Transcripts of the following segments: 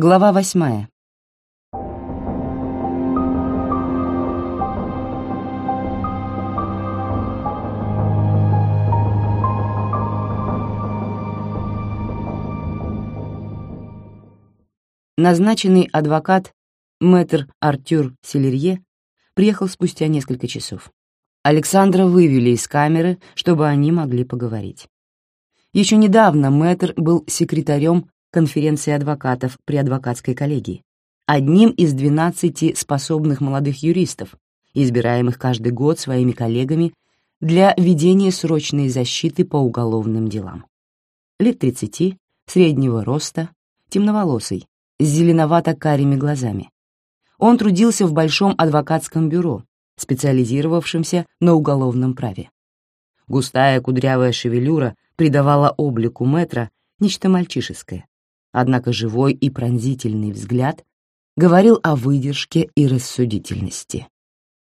Глава восьмая. Назначенный адвокат мэтр Артюр Селерье приехал спустя несколько часов. Александра вывели из камеры, чтобы они могли поговорить. Еще недавно мэтр был секретарем конференции адвокатов при адвокатской коллегии, одним из 12 способных молодых юристов, избираемых каждый год своими коллегами для ведения срочной защиты по уголовным делам. Лет 30, среднего роста, темноволосый, с зеленовато-карими глазами. Он трудился в большом адвокатском бюро, специализировавшемся на уголовном праве. Густая кудрявая шевелюра придавала облику метра нечто мальчишеское, однако живой и пронзительный взгляд говорил о выдержке и рассудительности.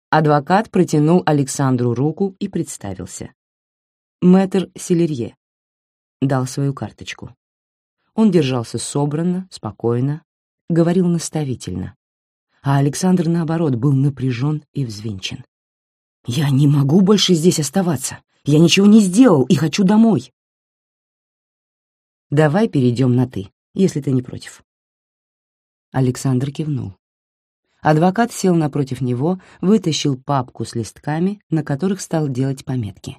Адвокат протянул Александру руку и представился. Мэтр Селерье дал свою карточку. Он держался собранно, спокойно, говорил наставительно. А Александр, наоборот, был напряжен и взвинчен. «Я не могу больше здесь оставаться. Я ничего не сделал и хочу домой». «Давай перейдем на «ты», если ты не против». Александр кивнул. Адвокат сел напротив него, вытащил папку с листками, на которых стал делать пометки.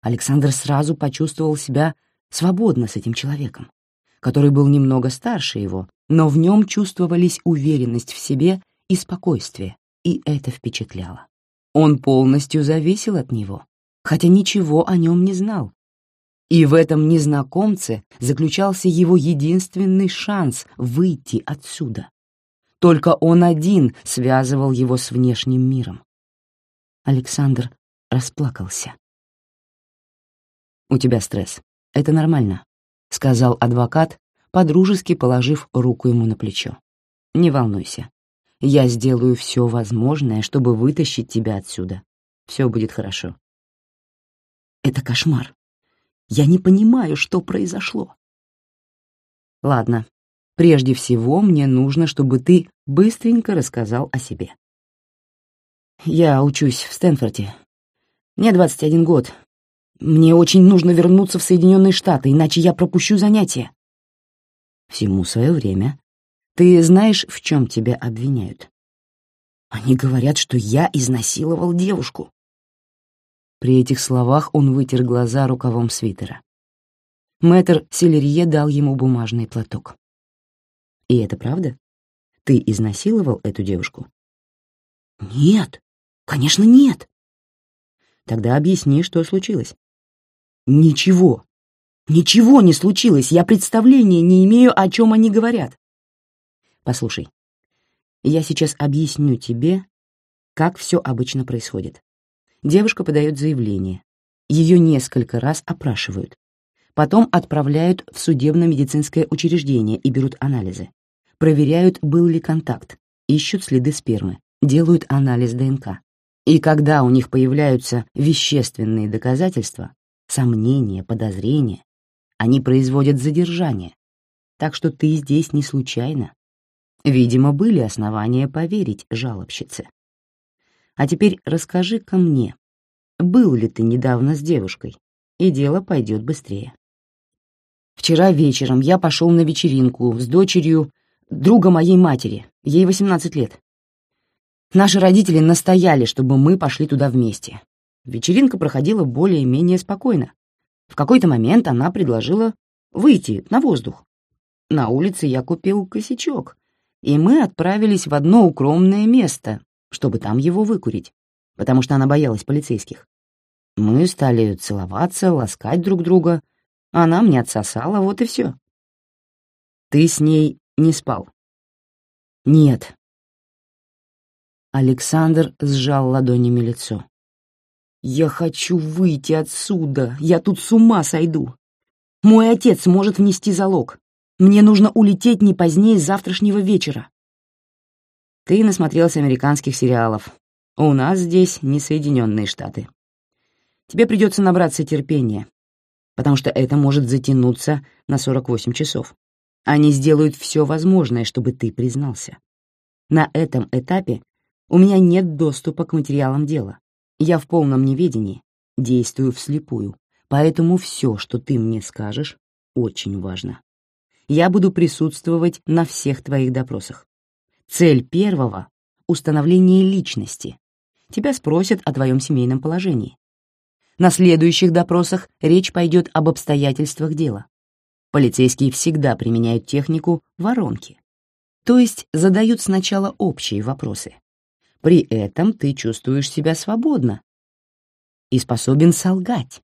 Александр сразу почувствовал себя свободно с этим человеком который был немного старше его, но в нем чувствовались уверенность в себе и спокойствие, и это впечатляло. Он полностью зависел от него, хотя ничего о нем не знал. И в этом незнакомце заключался его единственный шанс выйти отсюда. Только он один связывал его с внешним миром. Александр расплакался. «У тебя стресс. Это нормально. — сказал адвокат, подружески положив руку ему на плечо. «Не волнуйся. Я сделаю все возможное, чтобы вытащить тебя отсюда. Все будет хорошо». «Это кошмар. Я не понимаю, что произошло». «Ладно. Прежде всего мне нужно, чтобы ты быстренько рассказал о себе». «Я учусь в Стэнфорде. Мне 21 год, мне очень нужно вернуться в Соединенные Штаты, иначе я пропущу занятия. Всему свое время. Ты знаешь, в чем тебя обвиняют? Они говорят, что я изнасиловал девушку. При этих словах он вытер глаза рукавом свитера. Мэтр Селерье дал ему бумажный платок. «И это правда? Ты изнасиловал эту девушку?» «Нет, конечно, нет». «Тогда объясни, что случилось». Ничего. Ничего не случилось. Я представления не имею, о чем они говорят. Послушай, я сейчас объясню тебе, как все обычно происходит. Девушка подает заявление. Ее несколько раз опрашивают. Потом отправляют в судебно-медицинское учреждение и берут анализы. Проверяют, был ли контакт, ищут следы спермы, делают анализ ДНК. И когда у них появляются вещественные доказательства, сомнения, подозрения. Они производят задержание. Так что ты здесь не случайно. Видимо, были основания поверить жалобщице. А теперь расскажи-ка мне, был ли ты недавно с девушкой, и дело пойдет быстрее. Вчера вечером я пошел на вечеринку с дочерью друга моей матери, ей 18 лет. Наши родители настояли, чтобы мы пошли туда вместе. Вечеринка проходила более-менее спокойно. В какой-то момент она предложила выйти на воздух. На улице я купил косячок, и мы отправились в одно укромное место, чтобы там его выкурить, потому что она боялась полицейских. Мы стали целоваться, ласкать друг друга. Она мне отсосала, вот и все. Ты с ней не спал? Нет. Александр сжал ладонями лицо. «Я хочу выйти отсюда, я тут с ума сойду. Мой отец может внести залог. Мне нужно улететь не позднее завтрашнего вечера». Ты насмотрелся американских сериалов. У нас здесь не Соединенные Штаты. Тебе придется набраться терпения, потому что это может затянуться на 48 часов. Они сделают все возможное, чтобы ты признался. На этом этапе у меня нет доступа к материалам дела. Я в полном неведении, действую вслепую, поэтому все, что ты мне скажешь, очень важно. Я буду присутствовать на всех твоих допросах. Цель первого — установление личности. Тебя спросят о твоем семейном положении. На следующих допросах речь пойдет об обстоятельствах дела. Полицейские всегда применяют технику воронки. То есть задают сначала общие вопросы. При этом ты чувствуешь себя свободно и способен солгать.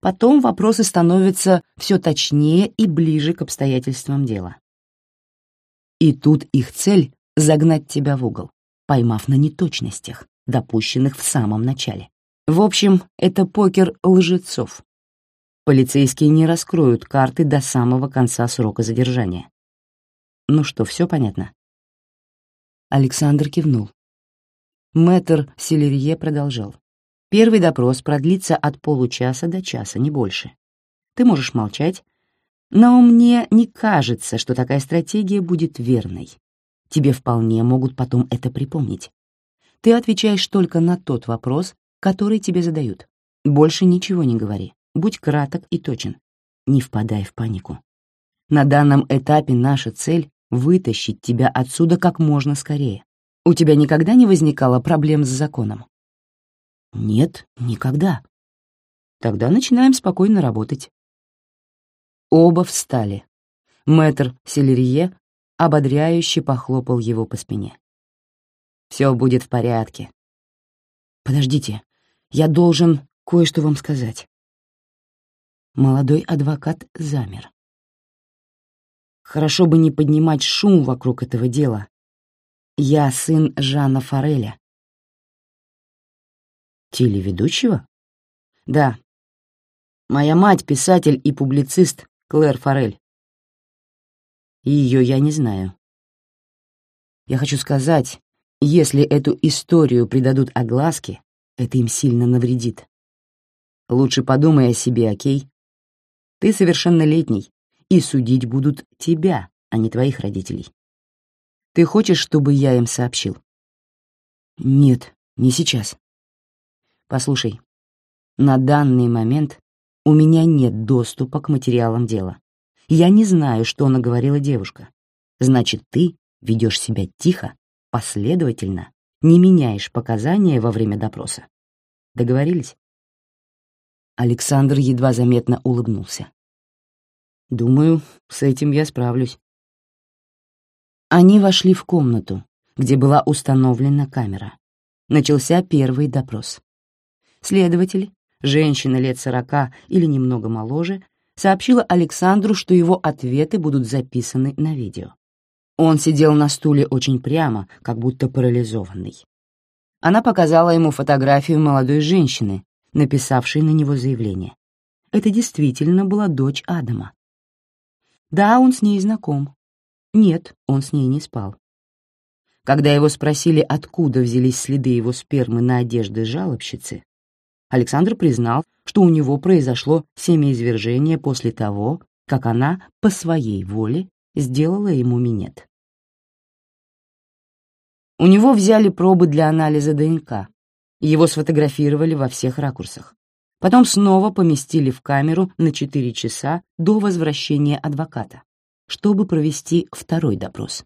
Потом вопросы становятся все точнее и ближе к обстоятельствам дела. И тут их цель — загнать тебя в угол, поймав на неточностях, допущенных в самом начале. В общем, это покер лжецов. Полицейские не раскроют карты до самого конца срока задержания. Ну что, все понятно? Александр кивнул. Мэтр Селерье продолжал. Первый допрос продлится от получаса до часа, не больше. Ты можешь молчать, но мне не кажется, что такая стратегия будет верной. Тебе вполне могут потом это припомнить. Ты отвечаешь только на тот вопрос, который тебе задают. Больше ничего не говори. Будь краток и точен. Не впадай в панику. На данном этапе наша цель — вытащить тебя отсюда как можно скорее. У тебя никогда не возникало проблем с законом? Нет, никогда. Тогда начинаем спокойно работать. Оба встали. Мэтр Селерье ободряюще похлопал его по спине. «Все будет в порядке». «Подождите, я должен кое-что вам сказать». Молодой адвокат замер. Хорошо бы не поднимать шум вокруг этого дела. Я сын Жана Фореля. Телеведущего? Да. Моя мать — писатель и публицист Клэр Форель. Ее я не знаю. Я хочу сказать, если эту историю придадут огласке, это им сильно навредит. Лучше подумай о себе, окей? Ты совершеннолетний, и судить будут тебя, а не твоих родителей. Ты хочешь, чтобы я им сообщил? Нет, не сейчас. Послушай, на данный момент у меня нет доступа к материалам дела. Я не знаю, что наговорила девушка. Значит, ты ведешь себя тихо, последовательно, не меняешь показания во время допроса. Договорились? Александр едва заметно улыбнулся. Думаю, с этим я справлюсь. Они вошли в комнату, где была установлена камера. Начался первый допрос. Следователь, женщина лет сорока или немного моложе, сообщила Александру, что его ответы будут записаны на видео. Он сидел на стуле очень прямо, как будто парализованный. Она показала ему фотографию молодой женщины, написавшей на него заявление. Это действительно была дочь Адама. Да, он с ней знаком. Нет, он с ней не спал. Когда его спросили, откуда взялись следы его спермы на одежде жалобщицы, Александр признал, что у него произошло семяизвержение после того, как она по своей воле сделала ему минет. У него взяли пробы для анализа ДНК, его сфотографировали во всех ракурсах. Потом снова поместили в камеру на 4 часа до возвращения адвоката, чтобы провести второй допрос.